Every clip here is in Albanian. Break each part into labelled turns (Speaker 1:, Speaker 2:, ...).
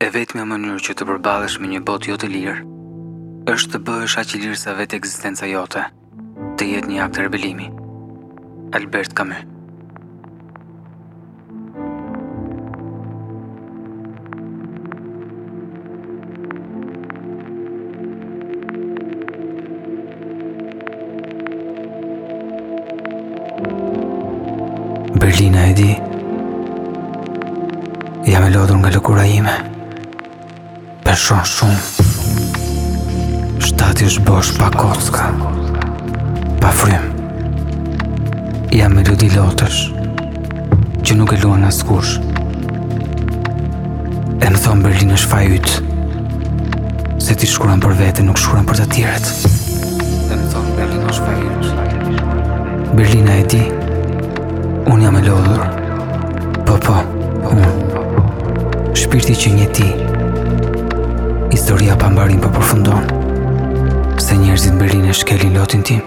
Speaker 1: E vetmja mënyrë që të përballesh me një botë jo të lirë është të bëhesh aq i lirë sa vetë ekzistenca jote të jetë një akt rebelimi. Albert Camus Berlina e di Jam e lodhur nga lëkura ime Peshon shumë Shtati është bosh pa kocka Pa frymë Jam melodi lotësh Që nuk e luan askush E më thonë Berlin është faji yt Se ti shkruan për vete nuk shkruan për të tjerët E më thonë Berlin është faji yt Berlina e di Unë jam e lodhur Po po Unë Shpirti që një ti Historia pa mbarim po përfundon Se njerëzit Berlin e shkelin lotin tim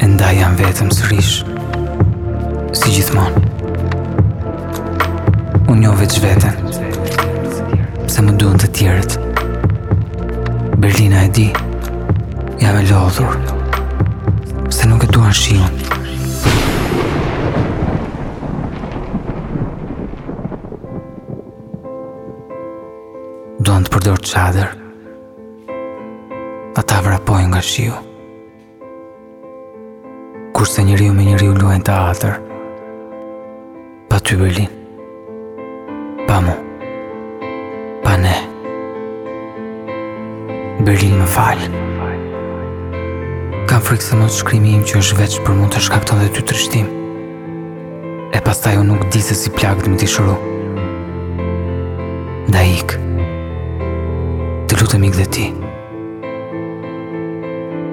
Speaker 1: E ndaj jam vetëm sërish Si gjithmonë Unë njo veç veten Pse më duhen të tjerët Berlina e di Jam e lodhur Se nuk e duan shiun Duan të përdorin çadër Ata vrapojnë nga shiu. Kurse njeriu me njeriun luajnë teatër. Pa ty Berlin. Pa mu. Pa ne. Berlin më fal. Kam frikë se mos shkrimi im që është veç për mu të shkakton dhe ty trishtim. E pastaj unë nuk di se si plagët me t'i shëru. Da ik. Të lutem ik dhe ti.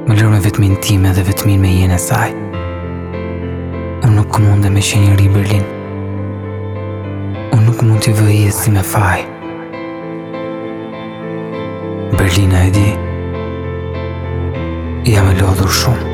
Speaker 1: Më lër me vetminë time dhe vetminë me hijen e saj. Unë nuk mund dhe me qenë njeri Berlin. Unë nuk mund t'i vëjë e si me faj. Berlina e di. Jam e lodhur shumë.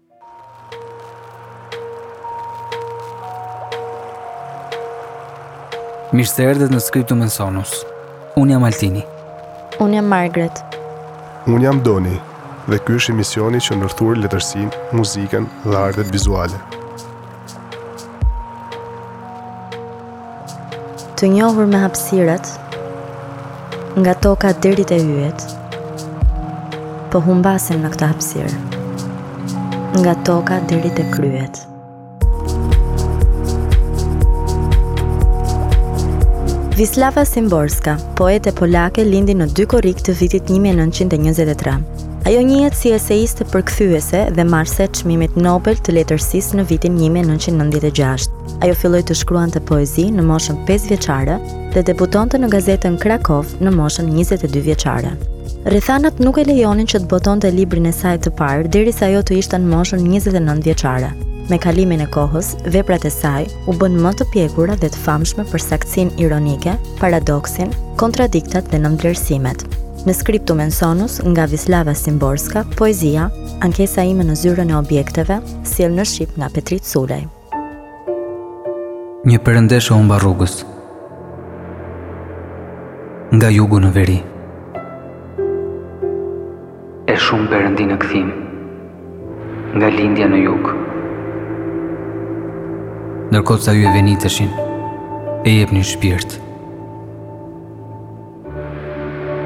Speaker 1: Mirë se erdhët në Scriptum me Sonus. Unë jam Altini.
Speaker 2: Unë jam Margaret.
Speaker 3: Unë jam Doni dhe ky është emisioni që ndërthur letërsinë, muzikën dhe artet vizuale.
Speaker 2: Të njohur me hapësirat nga toka deri te yjet. Po humbasim në këtë hapësirë. Nga toka deri te kryet. Vislava Simborska, poete polake lindi në 2 korrik të vitit 1923. Ajo njihet si eseiste përkthyese dhe marrëse e Çmimit Nobel të Letërsisë në vitin një mijë e nëntëqind e nëntëdhjetë e gjashtë. Ajo filloi të shkruante poezi në moshën pesëvjeçare dhe debutonte në gazetën Krakow në moshën njëzet e dy vjeçare. Rrethanat nuk e lejonin që të botonte librin e saj të parë derisa ajo të ishte në moshën njëzet e nëntë vjeçare. Me kalimin e kohës, veprat e saj u bënë më të pjekura dhe të famshme për saktësinë ironike, paradoksin, kontradiktat dhe nënvlerësimet. Në Scriptum en sonus nga Vislava Simborska, poezia, Ankesa ime në zyrën e objekteve, sjell në shqip nga Petrit Sulej.
Speaker 1: Një perëndeshë humba rrugës. Nga jugu në veri. E shumë perëndi në kthim. Nga lindja në jug. Ndërkohë ca yje veniteshin, e jepnin shpirt.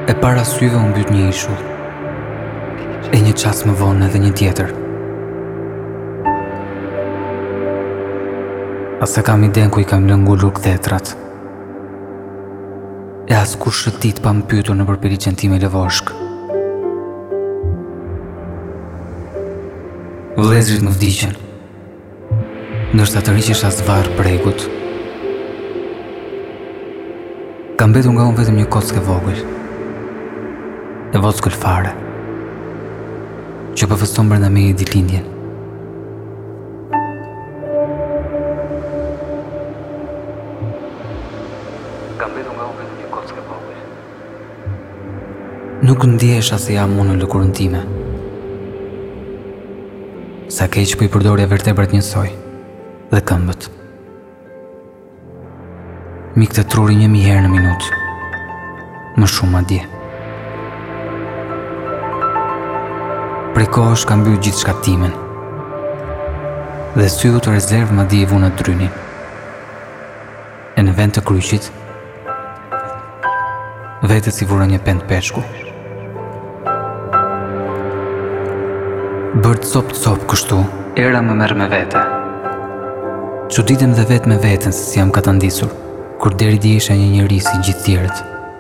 Speaker 1: E para syve u mbyt një ishull. E një çast më vonë edhe një tjetër. As e kam idenë ku i kam lënë ngulur kthetrat. E as kush shëtit pa më pyetur nëpër peliçen time lëvozhgë. Vëllezërit më vdiqën. Nërsa të rriqesh as varë bregut Ka mbetur nga unë vetëm një kockë e vogël E vockël fare Që përfëston brenda me e dilindjen Ka mbetur nga unë vetëm një kockë e vogël Nuk ndihesha se jam unë në lëkurën time. Sa keq po i përdorja vertebrat njësoj dhe këmbët. M'ikte truri një mijë herë në minutë. Më shumë madje. Prej kohësh kam mbyllur gjithçka timen. Dhe syrit rezervë madje i vura drynin. E në vend të kryqit, vetes i vura një pendë peshku. Bërë copë-copë kështu, era më merr me vete. Çuditem dhe vetë me veten se si jam katandisur, kur deri dje isha një njeri si gjithë të tjerët.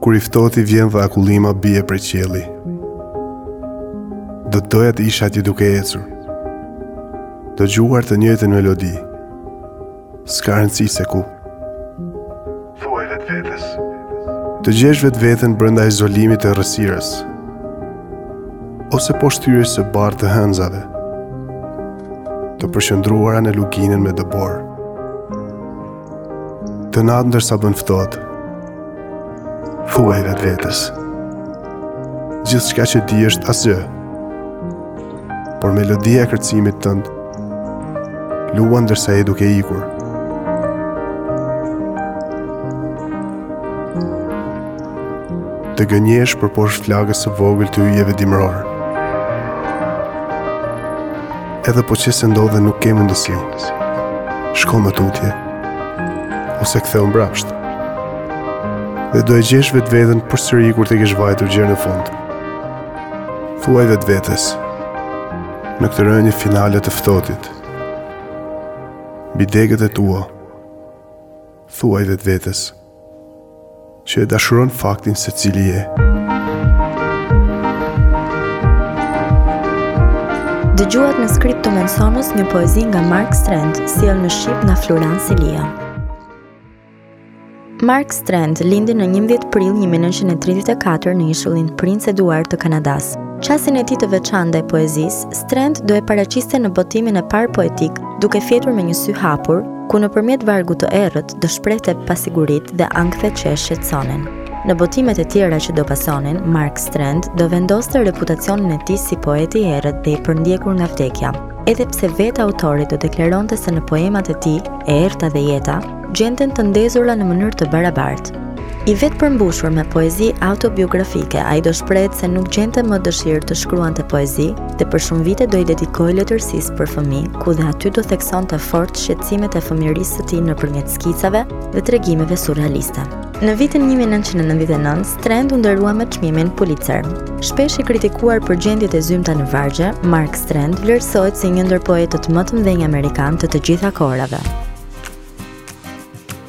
Speaker 1: Kur
Speaker 4: i ftohti vjen dhe akullima bie prej qielli. Do të doja të isha atje duke ecur. dëgjuar të njëjtën melodi. S'ka rëndësi se ku. Thuaj vetvetes. Të gjesh vetveten brenda izolimit të errësirës. Ose poshtë fytyrës së bardhë të hënzave. Të përqendruara në luginën me dëborë. Këtë natë ndërsa bën ftohtë Thuaj vetvetes Gjithçka që di është asgjë Por melodia e kërcimit tënd Luan ndërsa je duke ikur Të gënjesh përposh flakës së vogël të yjeve dimërorë Edhe po qe se ndodh e nuk ke mundësi, shko më tutje, ose kthehu mbrapsht. Dhe do e gjesh vetveten përsëri kur të kesh vajtur gjer në fund. Thuaj vetvetes, në këtë rënie finale të ftohtit, mbi degët e tua, Thuaj vetvetes që e dashuron faktin se cili je.
Speaker 2: Dëgjuat në skriptën e Mësonjës një poezi nga Mark Strand, sjellë në shqip nga Flurans Ilia. Mark Strand lindi në 11 prill 1934 në ishullin Prince Edward të Kanadasë. Qasjen e tij të veçantë ndaj poezisë, Strand do e paraqiste në botimin e parë poetik, duke fjetur me një sy hapur, ku nëpërmjet vargut të errët do shprehte pasiguritë dhe ankthet që e shqetësonin. Në botimet e tjera që do pasonin, Mark Strand do vendoste reputacionin e tij si poet i errët dhe i përndjekur nga vdekja, edhe pse vetë autori do deklaronte se në poemat e tij, e errëta dhe jeta, gjenden të ndezura në mënyrë të barabartë. I vetëpërmbushur me poezi autobiografike, ai do shprehej se nuk gjente më dëshirë të shkruante poezi dhe për shumë vite do i dedikohej letërsisë për fëmijë, ku dhe aty do theksonte fort shqetësimet e fëmijërisë së tij nëpërmjet skicave dhe tregimeve surrealiste. Në vitin 1999, Strand u nderua me çmimin Pulitzer. Shpesh i kritikuar për gjendjet e zymta në vargje, Mark Strand vlerësohet si një ndër poetët më të mëdhenj amerikanë të të gjitha kohërave.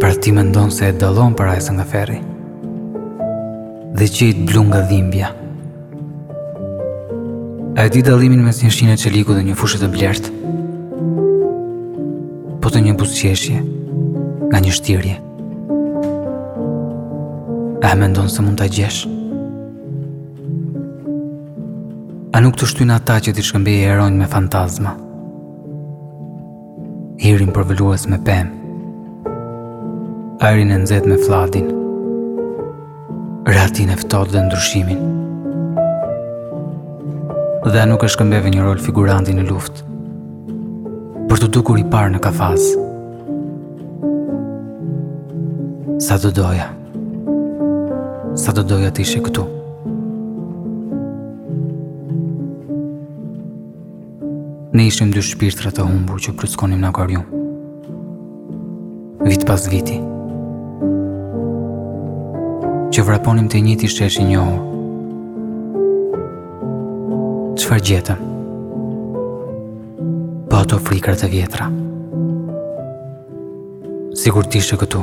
Speaker 1: Pra ti mendon se e dallon parajsën nga ferri Dhe qiejt blu nga dhimbja A e di dallimin mes një shine çeliku dhe një fushe të blertë Po të një buzëqeshje Nga një shtirje A e mendon se mund ta gjesh A nuk të shtynë ata që t'i shkëmbeje heronjtë me fantazma? Hirin përvëlues me pemë Ajrin e nxehtë me flladin Rehatinë e ftohtë dhe ndryshimin Dhe a nuk e shkëmbeve një rol figuranti në luftë Për t'u dukur i parë në kafaz Sa të doja Sa të doja të ishe këtu Ne ishim dy shpirtra të humbur që pluskonim në akuarium Vit pas viti Që vraponim te njëjti shesh i njohur Çfarë gjetëm? Po ato frikëra të vjetra
Speaker 5: Sikur të ishe këtu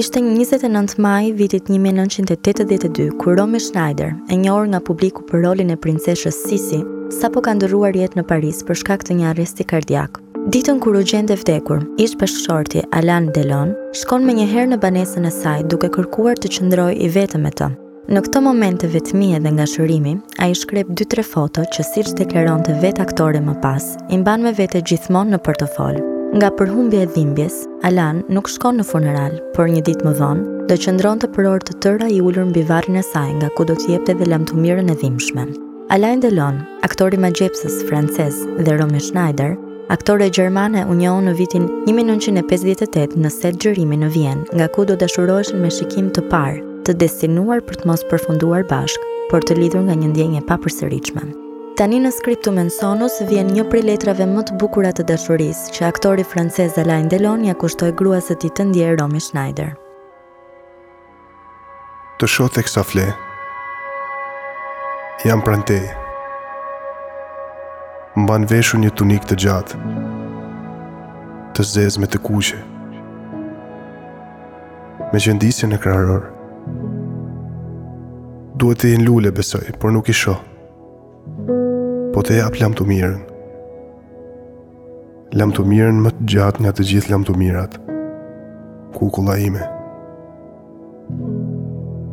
Speaker 2: Ishte një 29 maj i vitit 1982, kur Romy Schneider, e njohur nga publiku për rolin e princeshës Sisi, sapo ka ndërruar jetë në Paris për shkak të një arresti kardiak. Ditën kur u gjet e vdekur, ish bashkëshorti Alain Delon shkon menjëherë në banesën e saj duke kërkuar të qëndrojë i vetëm me të. Në këto momente vetmie dhe ngashërimi, ai shkrep dy-tre foto që siç deklaronte vetë aktori më pas, i mban me vete gjithmonë në portofol. Nga përhumbja e dhimbjes, Alain nuk shkon në funeral, por një ditë më vonë, do qëndronte për orë të tëra i ulur mbi varrin e saj nga ku do të jepte dhe lamtumirën e dhimbshme. Alain Delon, aktori magjepsës francez dhe Romy Schneider, aktore gjermane u njohën në vitin 1958 në set xhirimi në Vjenë, nga ku do dashuroheshin me shikim të parë, të destinuar për të mos përfunduar bashkë, por të lidhur nga një ndjenjë e papërsëritshme. Tani në Scriptum Sonus vjen një prej letrave më të bukura të dashurisë që aktori francez Alain Delon ia kushtoi gruas së tij të ndjerë Romy Schneider.
Speaker 3: Të shoh teksa fle Jam pranë teje Mban veshur një tunikë të gjatë Të zezë me të kuqe Me qëndisje në kraharor Duhet të jenë lule besoj Por nuk i shoh Po të jap lamtumirën Lamtumirën më të gjatë nga të gjitha lamtumirat. Kukulla ime.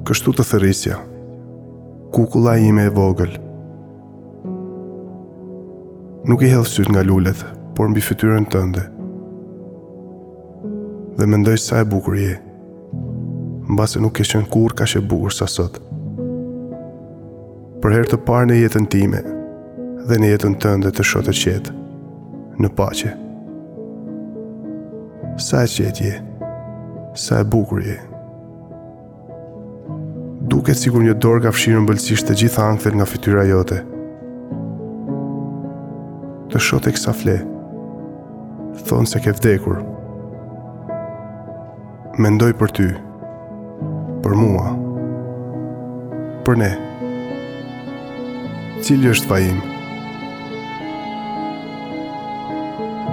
Speaker 3: Kështu të thërrisja. Kukulla ime e vogël. Nuk i hedh sytë nga lulet, por mbi fytyrën tënde. Dhe mendoj sa e bukur je. Mbase nuk ke qenë kurrë kaq e bukur sa sot. Për herë të parë në jetën time dhe në jetën tënde të shoh të qetë, në paqe. Sa e qetë je, sa e bukur je. Duket sikur një dorë ka fshirë ëmbëlsisht të gjitha ankthet nga fytyra jote. Të shoh teksa fle, thonë se ke vdekur. Mendoj për ty, për mua, për ne. Cili është faji im?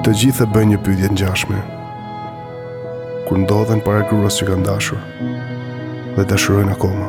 Speaker 3: Të gjithë e bëjnë një pyetje të ngjashme. Kur ndodhen para gruas që kanë dashur dhe dashurojnë akoma.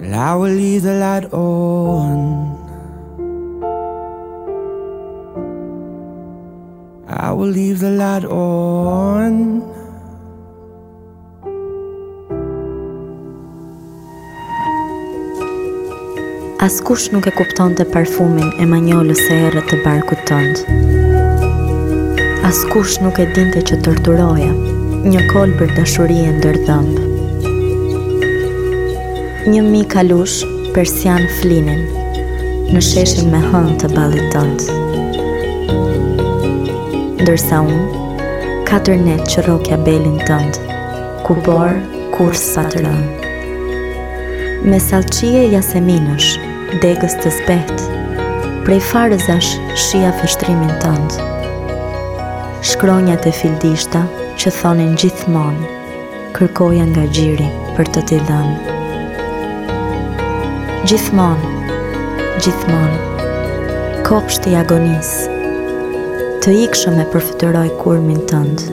Speaker 6: Well, I will leave the light on I will leave the light on
Speaker 2: Askush nuk e kupton të parfumin e manjolës e erët të barkut tëndë. Askush nuk e dinte që torturoja një kolë për dashurie ndër dhëmbë. Një mijë kalushë persianë flinin në sheshin me hënë të ballit tënd. Ndërsa unë, katër net që rrokja belin tënd, ku borë kurrë s'ka të rënë. Mes allçie jaseminësh, degës së zbehtë, prej farëzash shihja vështrimin tënd. Shkronjat e fildishta që thonin gjithmonë, Kërkoja nga gjiri për të t'i dhënë. Gjithmonë, gjithmonë, kopsht i agonisë, të ikshëm e përfytëroj kurmin tënd,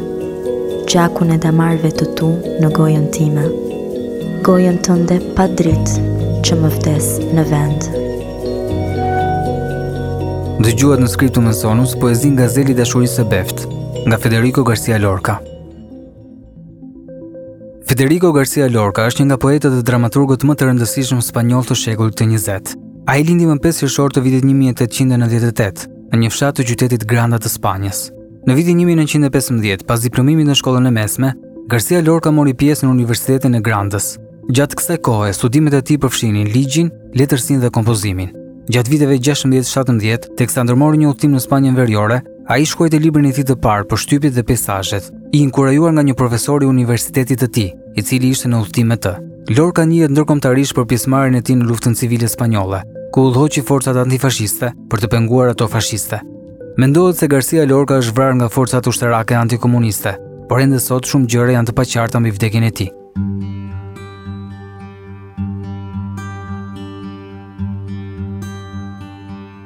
Speaker 2: gjakun e damarëve të tu në gojën time, gojën tënde pa dritë që më vdes në vend.
Speaker 7: Dëgjuat në Scriptum Sonus poezinë Gazel i dashurisë së beftë, nga Federico Garcia Lorca. Federico Garcia Lorca është një nga poetët dhe dramaturgët më të rëndësishëm spanjollë të shekullit të 20. Ai lindi më 5 qershor të vitit 1898 në një fshat të qytetit Granda të Spanjës. Në vitin 1915, pas diplomimit në shkollën e mesme, Garcia Lorca mori pjesë në Universitetin e Grandës. Gjatë kësaj kohe, studimet e tij përfshinin ligjin, letërsinë dhe kompozimin. Gjatë viteve 16-17, teksa ndërmori një udhëtim në Spanjën Veriore, Ai shkroi librin e tij të parë për shtypjet dhe peizazhet, i inkurajuar nga një profesor i universitetit të tij, i cili ishte në udhëtim me të. Lorca njihet ndërkombëtarisht për pjesëmarrjen e tij në luftën civile spanjolle, ku udhëhoqi forcat antifashiste për të penguar ato fashiste. Mendohet se Garcia Lorca është vrarë nga forcat ushtarake antikomuniste, por ende sot shumë gjëra janë të paqarta mbi vdekjen e tij.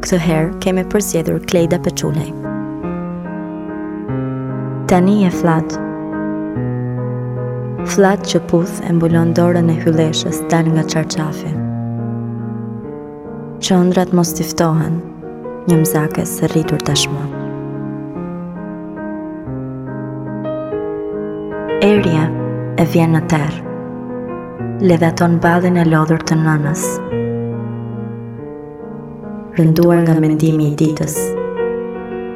Speaker 2: Këtë herë kemi përzgjedhur Klejda Peçulaj. Tani e fllad. Fllad që puth e mbulon dorën e hylleshës dalë nga çarçafi. Që ëndrrat mos t'i ftohen një mëzakes së rritur tashmë. Erë je e vjen në terr.
Speaker 8: Ledhaton ballin e lodhur të nënës. rënduar nga mendimi i ditës,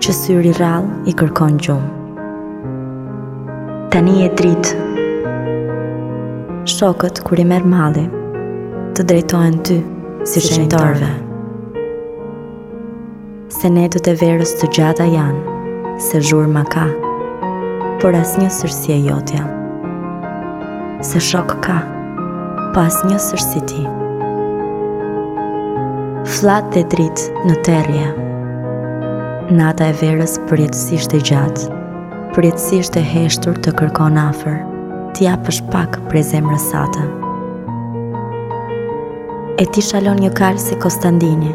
Speaker 8: që syri rrallë i kërkon gjumë. Tani je dritë, shokët kur i merr malli, të drejtohen ty si shenjtorëve. Se netët e verës të gjata janë, se zhurma ka, por asnjë s'është si e jotja. Se shokë ka, po asnjë s'është si ti. Fllad dhe dritë në terr je. Nata e verës përjetësisht e gjatë, përjetësisht e heshtur të kërkon afër, t'i japësh pak prej zemrës sate. E ti shalon një kalë si Kostandini,